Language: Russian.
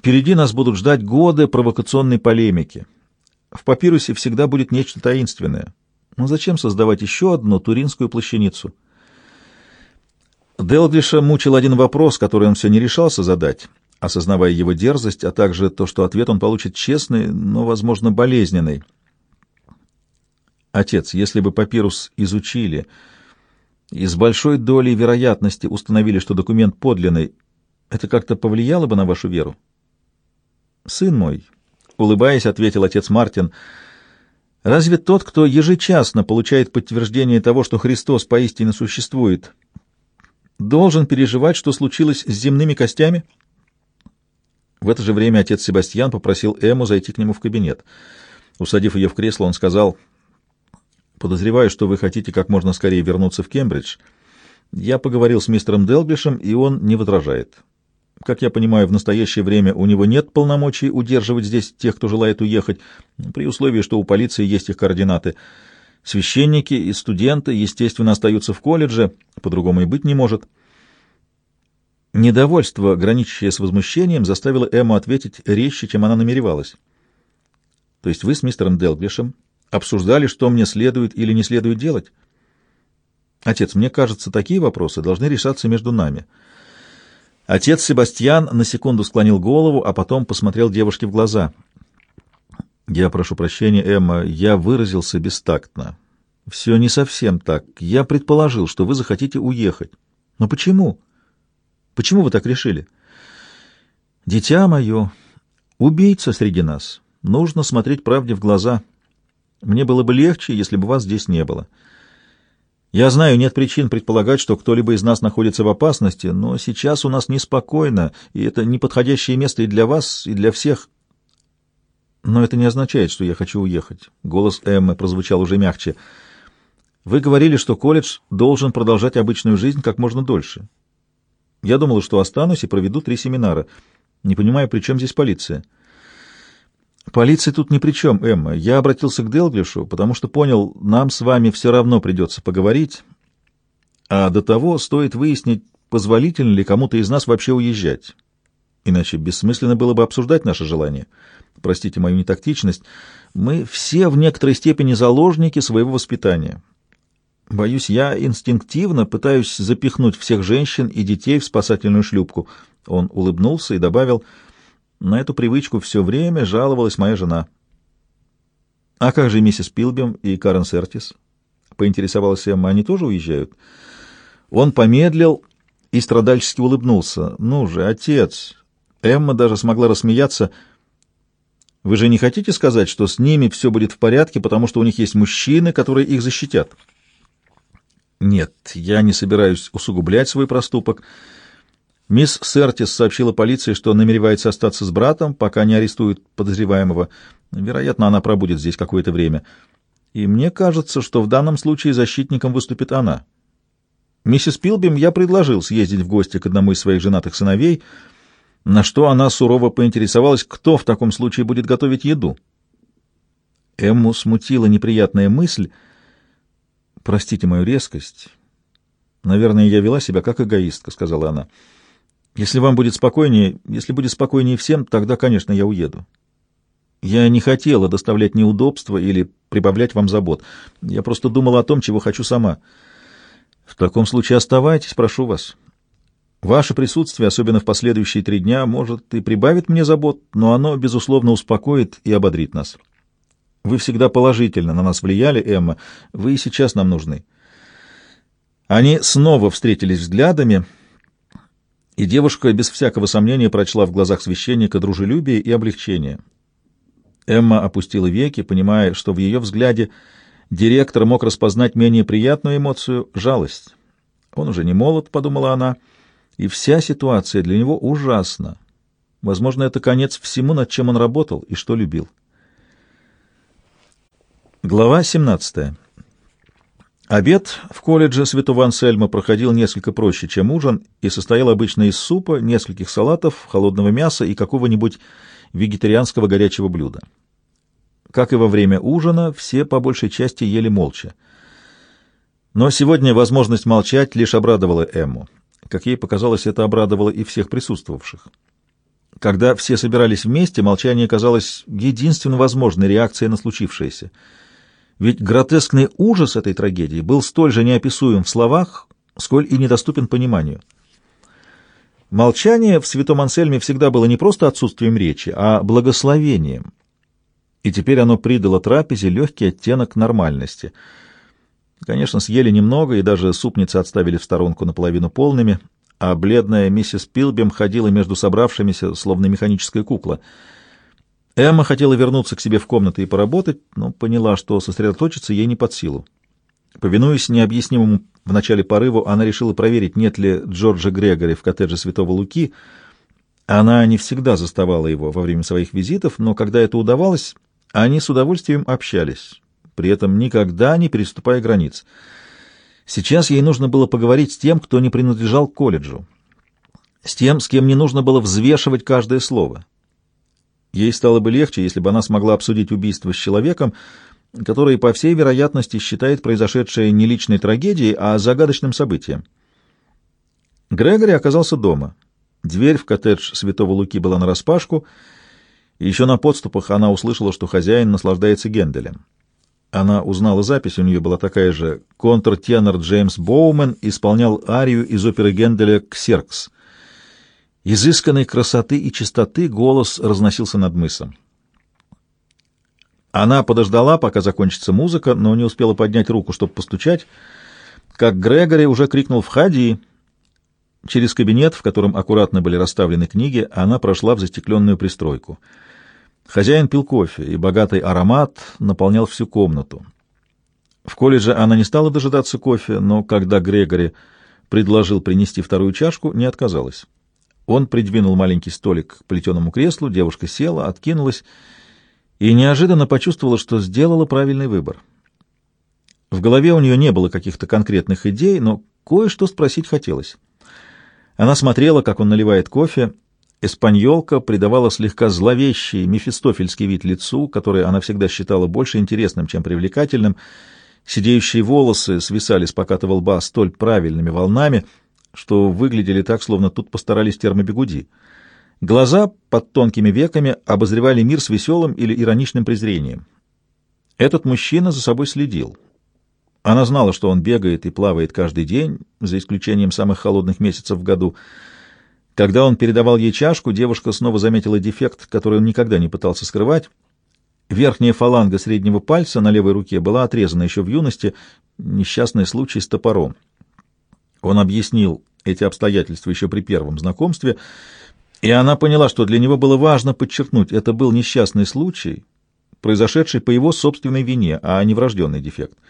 Впереди нас будут ждать годы провокационной полемики. В папирусе всегда будет нечто таинственное. Но зачем создавать еще одну туринскую плащаницу? Делглиша мучил один вопрос, который он все не решался задать, осознавая его дерзость, а также то, что ответ он получит честный, но, возможно, болезненный. Отец, если бы папирус изучили и с большой долей вероятности установили, что документ подлинный, это как-то повлияло бы на вашу веру? Сын мой, улыбаясь, ответил отец Мартин, разве тот, кто ежечасно получает подтверждение того, что Христос поистине существует, должен переживать, что случилось с земными костями? В это же время отец Себастьян попросил Эму зайти к нему в кабинет. Усадив ее в кресло, он сказал, «Подозреваю, что вы хотите как можно скорее вернуться в Кембридж. Я поговорил с мистером Делглишем, и он не возражает. Как я понимаю, в настоящее время у него нет полномочий удерживать здесь тех, кто желает уехать, при условии, что у полиции есть их координаты. Священники и студенты, естественно, остаются в колледже, по-другому и быть не может. Недовольство, граничащее с возмущением, заставило Эмму ответить резче, чем она намеревалась. То есть вы с мистером Делглишем обсуждали, что мне следует или не следует делать? Отец, мне кажется, такие вопросы должны решаться между нами. Отец Себастьян на секунду склонил голову, а потом посмотрел девушке в глаза. «Я прошу прощения, Эмма, я выразился бестактно. Все не совсем так. Я предположил, что вы захотите уехать. Но почему? Почему вы так решили?» «Дитя мое, убийца среди нас. Нужно смотреть правде в глаза. Мне было бы легче, если бы вас здесь не было». Я знаю, нет причин предполагать, что кто-либо из нас находится в опасности, но сейчас у нас неспокойно, и это неподходящее место и для вас, и для всех. Но это не означает, что я хочу уехать. Голос Эммы прозвучал уже мягче. Вы говорили, что колледж должен продолжать обычную жизнь как можно дольше. Я думала, что останусь и проведу три семинара. Не понимаю, при чем здесь полиция? — Полиция тут ни при чем, Эмма. Я обратился к Делглишу, потому что понял, нам с вами все равно придется поговорить, а до того стоит выяснить, позволительно ли кому-то из нас вообще уезжать. Иначе бессмысленно было бы обсуждать наше желание. Простите мою нетактичность. Мы все в некоторой степени заложники своего воспитания. Боюсь, я инстинктивно пытаюсь запихнуть всех женщин и детей в спасательную шлюпку. Он улыбнулся и добавил — на эту привычку все время жаловалась моя жена. «А как же миссис Пилбем и Карен Сертис?» — поинтересовалась Эмма. «Они тоже уезжают?» Он помедлил и страдальчески улыбнулся. «Ну же, отец!» Эмма даже смогла рассмеяться. «Вы же не хотите сказать, что с ними все будет в порядке, потому что у них есть мужчины, которые их защитят?» «Нет, я не собираюсь усугублять свой проступок». Мисс Сертис сообщила полиции, что намеревается остаться с братом, пока не арестуют подозреваемого. Вероятно, она пробудет здесь какое-то время. И мне кажется, что в данном случае защитником выступит она. Миссис Пилбим я предложил съездить в гости к одному из своих женатых сыновей, на что она сурово поинтересовалась, кто в таком случае будет готовить еду. Эмму смутила неприятная мысль. «Простите мою резкость. Наверное, я вела себя как эгоистка», — сказала она. Если вам будет спокойнее, если будет спокойнее всем, тогда, конечно, я уеду. Я не хотела доставлять неудобства или прибавлять вам забот. Я просто думала о том, чего хочу сама. В таком случае оставайтесь, прошу вас. Ваше присутствие, особенно в последующие три дня, может и прибавит мне забот, но оно, безусловно, успокоит и ободрит нас. Вы всегда положительно на нас влияли, Эмма. Вы и сейчас нам нужны. Они снова встретились взглядами — и девушка без всякого сомнения прочла в глазах священника дружелюбие и облегчение. Эмма опустила веки, понимая, что в ее взгляде директор мог распознать менее приятную эмоцию — жалость. Он уже не молод, — подумала она, — и вся ситуация для него ужасна. Возможно, это конец всему, над чем он работал и что любил. Глава 17. Обед в колледже Святого Ансельма проходил несколько проще, чем ужин, и состоял обычно из супа, нескольких салатов, холодного мяса и какого-нибудь вегетарианского горячего блюда. Как и во время ужина, все по большей части ели молча. Но сегодня возможность молчать лишь обрадовала Эмму. Как ей показалось, это обрадовало и всех присутствовавших. Когда все собирались вместе, молчание казалось единственно возможной реакцией на случившееся. Ведь гротескный ужас этой трагедии был столь же неописуем в словах, сколь и недоступен пониманию. Молчание в святом Ансельме всегда было не просто отсутствием речи, а благословением. И теперь оно придало трапезе легкий оттенок нормальности. Конечно, съели немного, и даже супницы отставили в сторонку наполовину полными — а бледная миссис Пилбем ходила между собравшимися, словно механическая кукла. Эмма хотела вернуться к себе в комнату и поработать, но поняла, что сосредоточиться ей не под силу. Повинуясь необъяснимому в начале порыву, она решила проверить, нет ли Джорджа Грегори в коттедже Святого Луки. Она не всегда заставала его во время своих визитов, но когда это удавалось, они с удовольствием общались, при этом никогда не переступая границ — Сейчас ей нужно было поговорить с тем, кто не принадлежал колледжу, с тем, с кем не нужно было взвешивать каждое слово. Ей стало бы легче, если бы она смогла обсудить убийство с человеком, который, по всей вероятности, считает произошедшее не личной трагедией, а загадочным событием. Грегори оказался дома. Дверь в коттедж Святого Луки была нараспашку, и еще на подступах она услышала, что хозяин наслаждается Генделем. Она узнала запись, у нее была такая же. Контртенор Джеймс Боумен исполнял арию из оперы Генделя «Ксеркс». Изысканной красоты и чистоты голос разносился над мысом. Она подождала, пока закончится музыка, но не успела поднять руку, чтобы постучать, как Грегори уже крикнул «Входи!». Через кабинет, в котором аккуратно были расставлены книги, она прошла в застекленную пристройку — Хозяин пил кофе, и богатый аромат наполнял всю комнату. В колледже она не стала дожидаться кофе, но когда Грегори предложил принести вторую чашку, не отказалась. Он придвинул маленький столик к плетеному креслу, девушка села, откинулась и неожиданно почувствовала, что сделала правильный выбор. В голове у нее не было каких-то конкретных идей, но кое-что спросить хотелось. Она смотрела, как он наливает кофе, Эспаньолка придавала слегка зловещий мефистофельский вид лицу, который она всегда считала больше интересным, чем привлекательным. Сидеющие волосы свисали с покатого лба столь правильными волнами, что выглядели так, словно тут постарались термобегуди. Глаза под тонкими веками обозревали мир с веселым или ироничным презрением. Этот мужчина за собой следил. Она знала, что он бегает и плавает каждый день, за исключением самых холодных месяцев в году — когда он передавал ей чашку, девушка снова заметила дефект, который он никогда не пытался скрывать. Верхняя фаланга среднего пальца на левой руке была отрезана еще в юности, несчастный случай с топором. Он объяснил эти обстоятельства еще при первом знакомстве, и она поняла, что для него было важно подчеркнуть, это был несчастный случай, произошедший по его собственной вине, а не врожденный дефект —